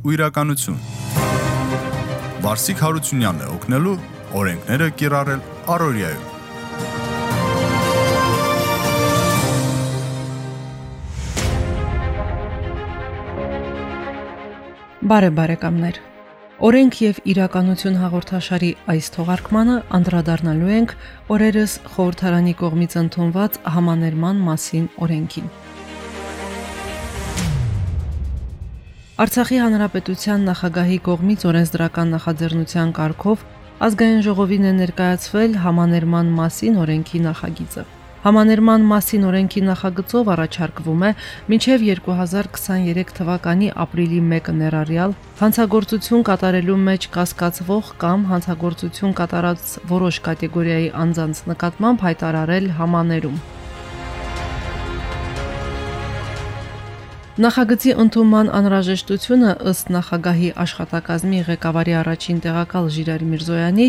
ու իրականություն։ Վարսիկ Հարությունյանն է օգնելու օրենքները կիրառել Արորիայում։ Բարև բարեկամներ։ Օրենք եւ իրականություն հաղորդաշարի այս թողարկմանը անդրադառնալու ենք օրերս խորհրդարանի կողմից ընդունված համաներման մասին օրենքին։ Արցախի հանրապետության նախագահի կողմից օրենսդրական նախաձեռնության կարգով ազգային ժողովին է ներկայացվել համաներման մասին օրենքի նախագիծը։ Համաներման մասին օրենքի նախագծով առաջարկվում է մինչև 2023 թվականի ապրիլի 1-ը ներառյալ հանցագործություն կատարելու մեջ կասկածվող կամ հանցագործություն կատարած որոշ կատեգորիայի անձանց նկատմամբ հայտարարել համաներում։ Նախագծի ընդունման անհրաժեշտությունը ըստ նախագահի աշխատակազմի ղեկավարի առաջին տեղակալ Ժիրայր Միրզոյանի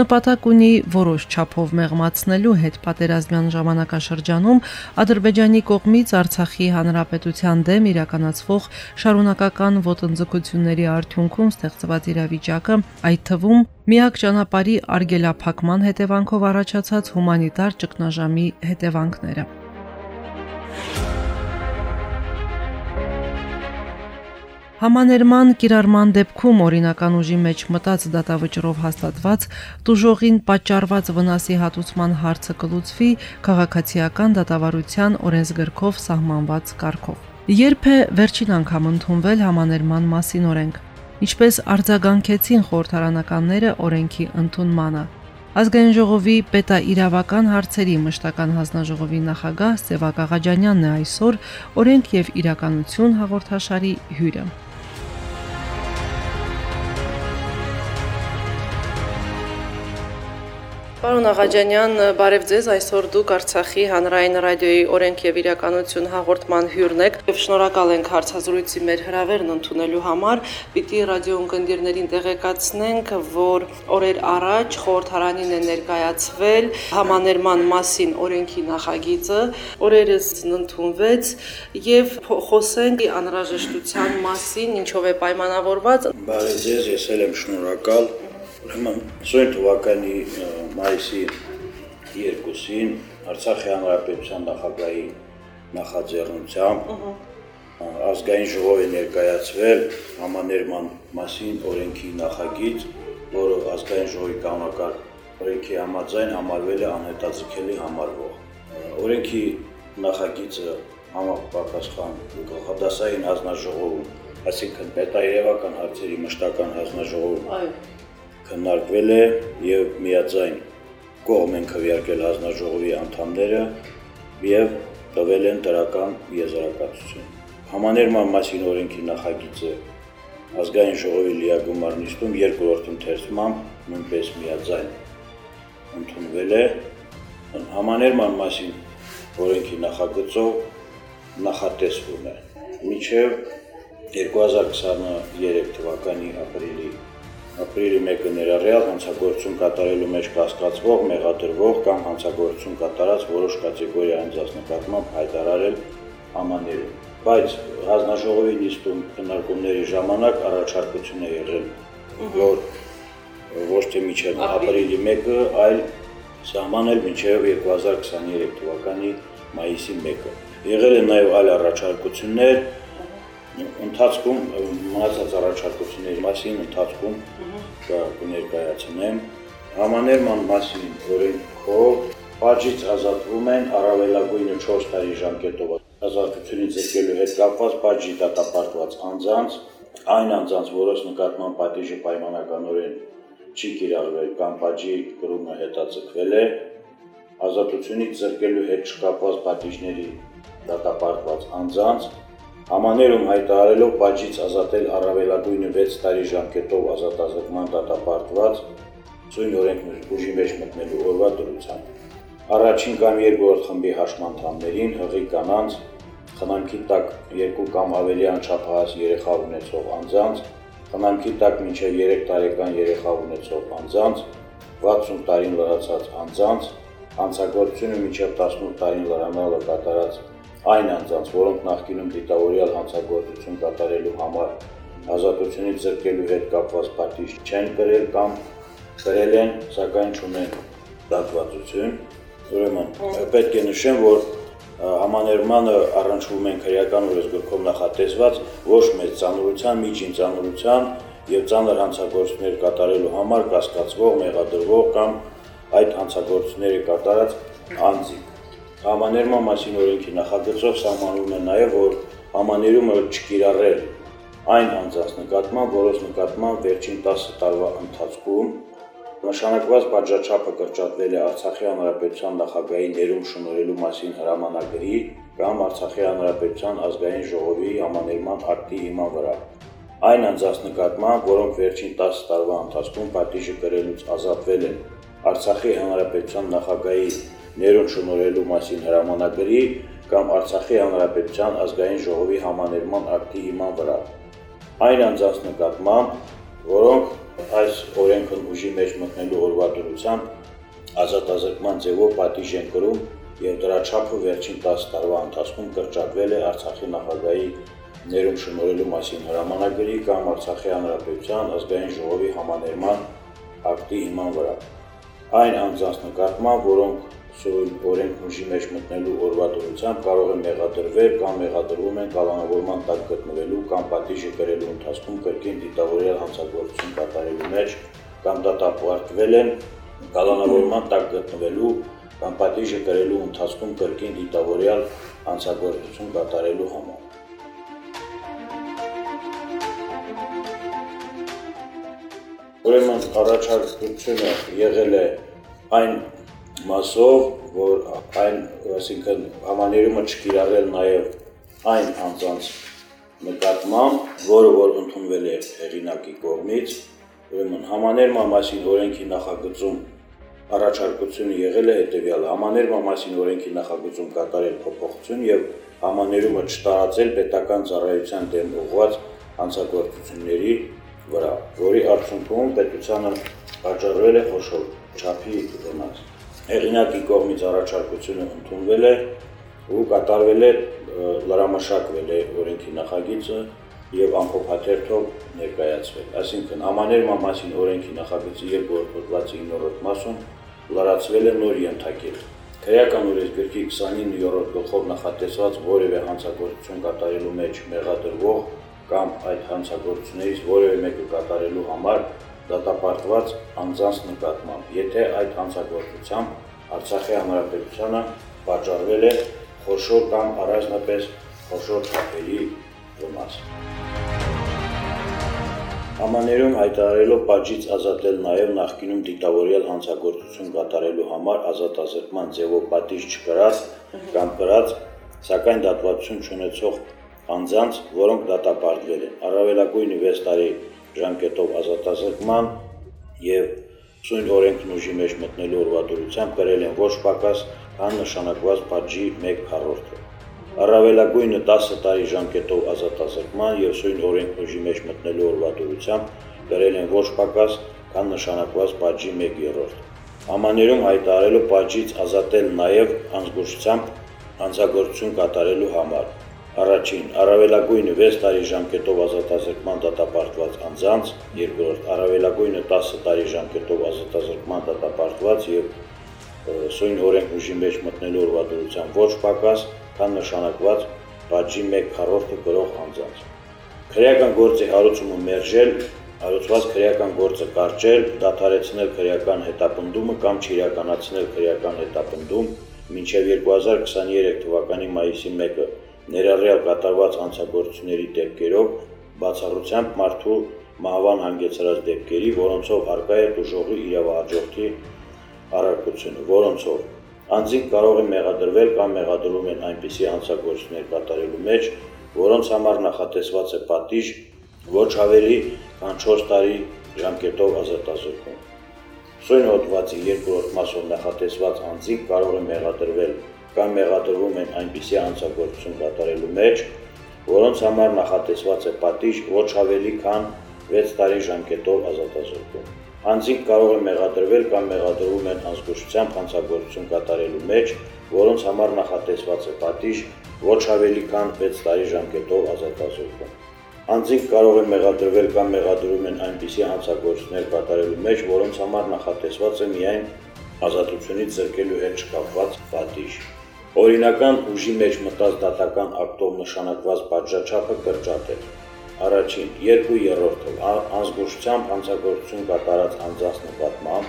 նպատակ ունի որոշ չափով մեղմացնելու հետ պատերազմյան ժամանակաշրջանում Ադրբեջանի կողմից Արցախի հանրապետության դեմ իրականացվող շարունակական ոտնձգությունների արդյունքում ստեղծված իրավիճակը, այդ թվում միակ ճանապարհի արգելափակման հետևանքով առաջացած հումանիտար ճգնաժամի հետևանքները։ Համաներման կիրառման դեպքում օրինական ուժի մեջ մտած դատավճռով հաստատված դուժողին պատճառված վնասի հատուցման հարցը կլուծվի քաղաքացիական դատավարության օրենսգրքով սահմանված կարգով։ Երբ է վերջին անգամ ընդունվել համաներման մասին օրենք, ինչպես արձագանքեցին խորհրդարանականները օրենքի ընդունմանը։ Ազգային ժողովի պետաիրավական հարցերի մշտական հանձնաժողովի նախագահ Սևակ Աղաջանյանն է այսօր օրենք եւ իրականություն հաղորդաշարի հյուրը։ Պարոն Աղաջանյան, բարև ձեզ։ Այսօր դուք Արցախի հանրային ռադիոյի օրենք եւ իրականություն հաղորդման հյուրն եք եւ շնորհակալ ենք հարցազրույցի մեր հրավերն ընդունելու համար։ Պիտի ռադիո ընկերներին տեղեկացնենք, որ օրեր առաջ խորհրդարանին է ներկայացվել համաներման մասին օրենքի նախագիծը, օրերս ընդունվեց եւ խոսենք անհրաժեշտության մասին, ինչով է պայմանավորված։ Բարև ձեզ, ես էլ եմ շնորհակալ Ուրեմն սույն թվականի մայիսի 2-ին Արցախի հանրապետության նախագահի նախաձեռնությամբ ազգային ժողովի ներկայացվել համաներման մասին օրենքի նախագիծ, որը ազգային ժողովի կանոնակարգ օրենքի համաձայն համարվել է անհետաձգելի համարվող։ Օրենքի նախագիծը համապատասխան գլխադասային հանձնաժողովում, այսինքն պետաերևական հարցերի մշտական հանձնաժողովում քննարկվել է եւ միաձայն կողմ են քվեարկել հանձնաժողովի անդամները եւ տվել են դրական եզրակացություն։ Համաներման մասին օրենքի նախագիծը ազգային ժողովի լիագումար նիստում երկրորդ ընթերցմամբ նույնպես միաձայն ընդունվել է համաներման մասին օրենքի նախագծով նախատեսվում է. Միջև 2023 թվականի ապրիլի ապրիլի 1-ը ներառյալ հանցագործություն կատարելու մեջ կասկածվող, մեղադրվող կամ հանցագործություն կատարած որոշ կատեգորիա անձանց նկատմամբ հայտարարել ամաներում։ Բայց հանձնաժողովի նիստում քննարկումների ժամանակ առաջարկություն է եղել, որ ոչ թե միջև ապրիլի 1-ը, այլ սահմանել մինչև 2023 թվականի մայիսի 1-ը։ Եղել են նաև այլ առաջարկություններ, ընթացքում մնացած առաջարկությունների մասին ընթացքում կներկայացնեմ համաներման մասին օրենքով բաժից ազատվում են առավելագույնը 4 տարի ժամկետով ազատությունից եկելու հետ կապված բաժի դատապարտված անձանց այն անձանց, որոնց նկատմամբ պատիժը պայմանականորեն չի կիրառվել կամ բաժի կրումը հետաձգվել է ազատությունից զրկելու հետ չկապված պատիժների դատապարտված անձանց Ամաներում հայտարարելով բաժից ազատել առավելագույնը 6 տարի ժամկետով ազատազրկման դատապարտված ծույն օրենքներ ուժի մեջ մտնելու օրվա դրությամբ. Առաջին կամ երկրորդ խմբի հաշմանդամներին հղի կանանց խնամքի տակ երկու կամ ավելի անչափահաս երեխա ունեցող անձանց խնամքի տակ մինչև 3 տարեկան երեխա ունեցող անձանց 60 տարին լրացած անձանց հանցագործությունը մինչև 18 տարին լրանալը կատարած այն անձանց, որոնք նախկինում դիտավորյալ հանցագործություն կատարելու համար ազատությունից զրկելու հետ կապված պատիժ չեն կրել կամ կրել են, սակայն չունեն դատվածություն։ Ուրեմն պետք է նշեմ, որ համաներմանը առնչվում են քրեական օրենսգրքում նախատեսված ոչ մեծ ծանրության, միջին ծանրության եւ ծանր հանցագործություններ կատարելու համար կասկածվող, մեղադրվող կամ այդ հանցագործությունները կատարած անձիկ։ Համաներման մասին օրենքի նախագծով սահմանում է նաև, որ համաներումը չկիրառել այն անձանց նկատմամբ, որոնց նկատմամբ վերջին 10 տարվա ընթացքում Նշանակված բաժաչափը կրճատվել է Արցախի Հանրապետության նախագահի ներում շնորհելու մասին հրամանագրի կամ Արցախի Հանրապետության ազգային ժողովի համաներման ակտի հիման վրա։ Այն անձանց նկատմամբ, որոնք վերջին 10 տարվա ընթացքում պատիժը կրելուց ազատվել են Արցախի Հանրապետության նախագահի ներում շնորհելու մասին հրամանագրի կամ Արցախի Հանրապետության ազգային ժողովի համաներման ակտի հիման վրա։ Այն անձանց նկատմամբ, որոնք այս օրենքն ուժի մեջ մտնելու օրվա դրությամբ ազատազրկման ձևով պատիժ են կրում եւ դրա չափը վերջին 10 տարվա ընթացքում կրճատվել է Արցախի նախագահի ներում շնորհելու մասին հրամանագրի կամ Արցախի հանրապետության ազգային ժողովի համաներման ակտի հիման վրա։ Այն անձանց նկատմամբ, որոնք սովորել օրենք ուժի մեջ մտնելու օրվա դրությամբ կարող են մեղադրվել կամ մեղադրվում են կալանավորման տակ գտնվելու կամ պատիժը կրելու ընթացքում կրկին դիտավորյալ հանցագործություն կատարելու մեջ կամ դատապարտվել են կալանավորման տակ գտնվելու կամ պատիժը կրելու ընթացքում կրկին դիտավորյալ հանցագործություն կատարելու համար։ Ուրեմն առաջարկությունը եղել է այն մասով, որ այն, այսինքն համաներումը չկիրառել նաև այն անձանց նկատմամբ, որը որ ընդունվել է հեղինակի կողմից, ուրեմն համաներման մասին օրենքի նախագծում առաջարկությունը եղել է հետևյալ համաներման մասին օրենքի նախագծում կատարել փոփոխություն եւ համաներումը չտարածել պետական ծառայության դեմ ուղղված հանցագործությունների վրա, որի արդյունքում պետությանը վաճառվել է խոշոր չափի վնաս հեղինակի կողմից առաջարկությունը ընդունվել է ու կատարվել է լրամշակվել է օրենքի նախագիծը եւ ամփոփաթերթով ներկայացվել։ Այսինքն ամաներման մասին օրենքի նախագծի երկրորդ հոդվածի 9-րդ մասում լրացվել է նոր ենթակեր։ Քրեական օրենսգրքի 29-րդ գլխով նախատեսված որևէ հանցագործություն կատարելու մեջ մեղադրվող կամ այդ հանցագործություններից որևէ մեկը կատարելու համար դատապարտված անձանց նկատմամբ, եթե այդ հանցագործությամբ Արցախի հանրապետությանը վաճառվել է խոշոր կամ առանձնապես խոշոր թափերի վնաս։ Ամաներում հայտարարելով պատժից ազատել նաև նախկինում դիտավորյալ հանցագործություն կատարելու համար ազատազրկման ձևով պատիժ չկրած կամ կրած, սակայն դատվացություն չունեցող անձանց, որոնք դատապարտվել են։ Առավելագույնը 6 տարի ժամկետով ազատազրկման եւ սույն օրենքն ուժի մեջ մտնելու օրվա դուրությամբ կրել են ոչ պակաս քան նշանակված բաժի 1/4-ը։ Առավելագույնը 10 տարի ժամկետով ազատազրկման եւ սույն օրենքն ուժի մեջ մտնելու օրվա դուրությամբ կրել են ոչ պակաս քան նշանակված բաժի 1/3-ը։ Ամաներում հայտարարելու բաժից ազատել նաև անզգուշությամբ հանցագործություն կատարելու համար Առաջին առավելագույնը 6 տարի ժամկետով ազատազրկման դատապարտված անձանց, երկրորդ առավելագույնը 10 տարի ժամկետով ազատազրկման դատապարտված եւ սույն օրենք ուժի մեջ մտնելու օրվա դրությամբ ոչ պակաս, քան նշանակված բաժի 1/4-ը գրող անձանց։ Քրեական գործի հարուցումը մերժել, հարուցված քրեական գործը կարճել, դադարեցնել քրեական հետապնդումը կամ չիրականացնել քրեական հետապնդում մինչև 2023 թվականի մայիսի 1-ը ներառյալ կատարված հանցագործությունների դեպքերով բացառությամբ մարդու մահվան հանգեցրած դեպքերի, որոնցով արկա է դժողի իրավահաջորդի առարկությունը, որոնցով անձինք կարող են մեղադրվել կամ մեղադրում են այնպիսի հանցագործություններ կատարելու մեջ, որոնց համար նախատեսված է պատիժ ոչ ավելի քան 4 տարի ժամկետով ազատազրկում։ Սույն հոդվածի երկրորդ մասով նախատեսված անձինք կարող են մեղադրվել կամ մեղադրվում են այնպիսի հանցագործություն կատարելու մեջ, որոնց համար նախատեսված է պատիժ ոչ ավելի քան 6 տարի ժամկետով ազատազրկում։ Անձինք կարող են մեղադրվել կամ մեղադրվում են անզգուշությամբ հանցագործություն կատարելու մեջ, որոնց համար նախատեսված է պատիժ ոչ ավելի քան 6 տարի ժամկետով ազատազրկում։ Անձինք կարող են մեղադրվել կամ մեղադրում են այնպիսի հանցագործություններ կատարելու մեջ, որոնց համար նախատեսված է միայն ազատությունից զրկելու հետ չկապված պատիժ։ Օրինական ուժի մեջ մտած դատական ակտով նշանակված պատժաչափը կրճատ է։ Առաջին, 2/3-ը անզգուշությամբ հանցագործություն կատարած անձանց նկատմամբ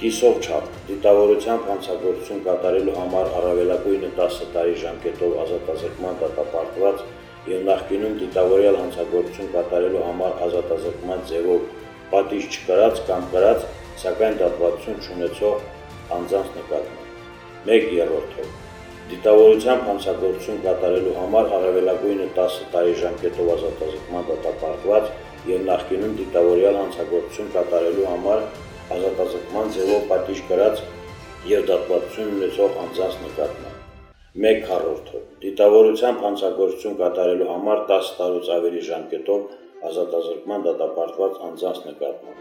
կիսով չափ դիտավորությամբ հանցագործություն կատարելու համար առավելագույնը 10 տարի ժամկետով ազատազրկման դատապարտված եւ նախկինում դիտավորյալ հանցագործություն կատարելու համար ազատազրկման ձևով պատիժ չկրած կամ կրած, սակայն դատվածություն չունեցող անձանց նկատմամբ։ 1/3 Դիտավորությամբ հանցագործություն կատարելու համար առավելագույնը 10 տարի ժամկետով ազատազրկման դատապարտված եւ նախկինում դիտավորյալ հանցագործություն կատարելու համար ազատազրկման ձևով պատիժ կրած եւ դատվածություն ունեցող անձանց նկատմամբ 1/4 դիտավորությամբ հանցագործություն կատարելու համար 10 տարուց ավելի ժամկետով ազատազրկման դատապարտված անձանց նկատմամբ։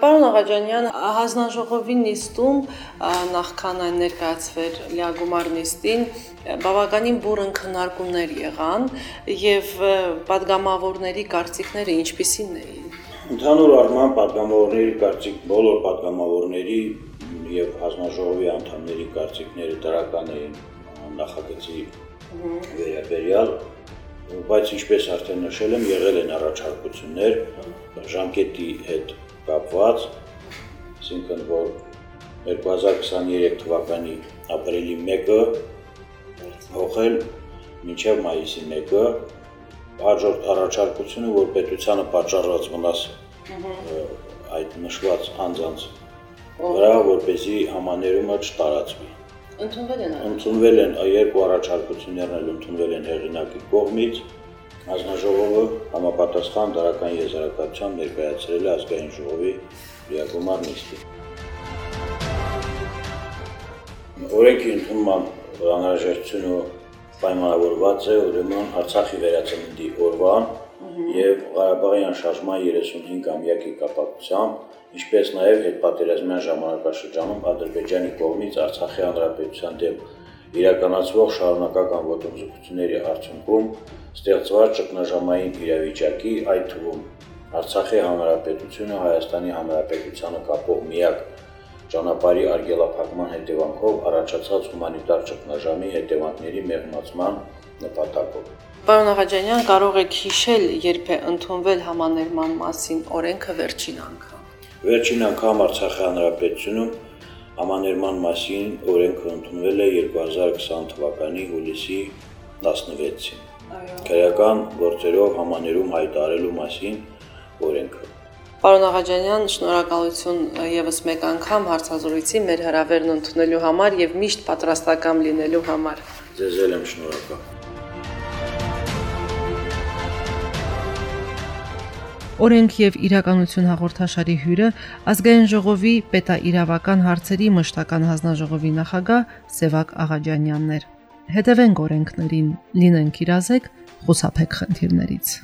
Պարոն Աղաջանյան, հանձնաժողովի նիստում նախքան այն ներկայացվեր լիագումար նիստին, բավականին բուրըն քննարկումներ եղան եւ падգամավորների կարծիքները ինչպիսին էին։ Ընդհանուր առմամբ падգամավորների կարծիք բոլոր падգամավորների եւ հանձնաժողովի անդամների կարծիքները դրական էին նախագծի վերաբերյալ բայց ինչպես արդեն նշել եմ, եղել են առաջարկություններ ժամկետի հետ կապված, այսինքն որ 2023 թվականի ապրիլի 1-ը հողել մինչև մայիսի 1-ը հաջորդ առաջարկությունը, որ պետությանը պատճառած վնաս այդ նշված անձանց վրա, որպեսզի համաներումը չտարածվի։ Ընդունվել են Ընդունվել են երկու առաջարկություններն ընդունվել են հեղինակի կողմից։ Ազնաժողովը համապատասխան դարական եզրակացությամբ ներկայացրել է ազգային ժողովի լիագումար նիստին։ Օրենքի ընդունման անհրաժեշտությունը պայմանավորված է ուրեմն Արցախի վերածննդի օրվան եւ Ղարաբաղյան շարժման 35-ամյակի կապակցությամբ ինչպես նաև հետպատերազմյան ժամանակաշրջանում Ադրբեջանի կողմից Արցախի հանրապետության դեմ իրականացվող շարունակական ոտնձգությունների արդյունքում ստեղծված ճգնաժամային իրավիճակի, այդ թվում Արցախի հանրապետությունը Հայաստանի հանրապետությանը կապող միակ ճանապարհի արգելափակման հետևանքով առաջացած հումանիտար ճգնաժամի հետևանքների մեղմացման նպատակով։ Պարոն Աղաջանյան, կարող եք հիշել, երբ է ընդունվել համաներման մասին օրենքը վերջին անգամ։ Վերջին անգամ Արցախի հանրապետությունում համաներման մասին օրենքը ընդունվել է 2020 թվականի հուլիսի 16-ին։ Այո։ Քրեական գործերով համաներում հայտարարելու մասին օրենքը։ Պարոն Աղաջանյան, շնորհակալություն եւս մեկ անգամ հարցազրույցի մեր հրավերն ընդունելու համար եւ միշտ պատրաստական լինելու համար։ Ձեզ եմ շնորհակալ։ Օրենք եւ իրականություն հաղորդաշարի հյուրը ազգային ժողովի պետաիրավական հարցերի մշտական հանձնաժողովի նախագահ Սևակ Աղաջանյանն էր։ Հետևենք օրենքներին, լինենք իրազեկ, խուսափեք խնդիրներից։